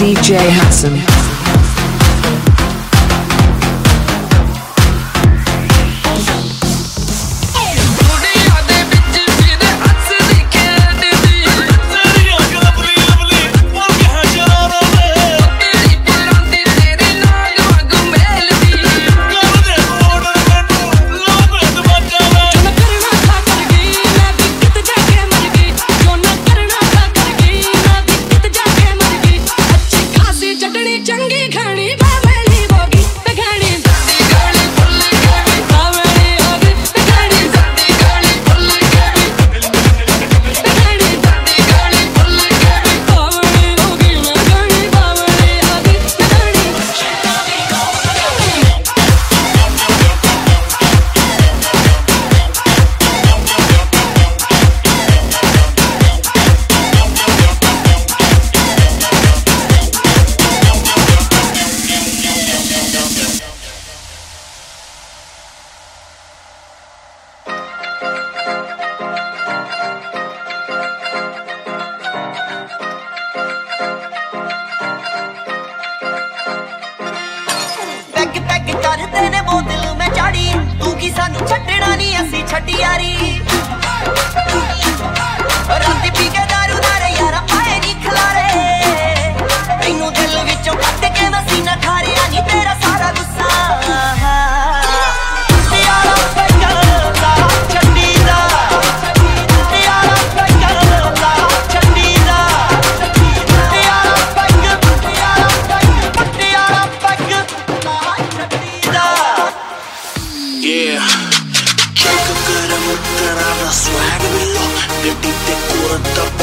DJ Hassan. Peg peg ਕਰਦੇ ਨੇ ਬੋਤਲ ਮੈਂ ਚਾੜੀ ਤੂੰ ਕੀ ਸਾਨੂੰ ਛੱਡਣਾ ਨਹੀਂ ਅਸੀਂ ਛੱਡੀ ਯਾਰੀ ਰਾਤੀ ਪੀ ਕੇ fucked up.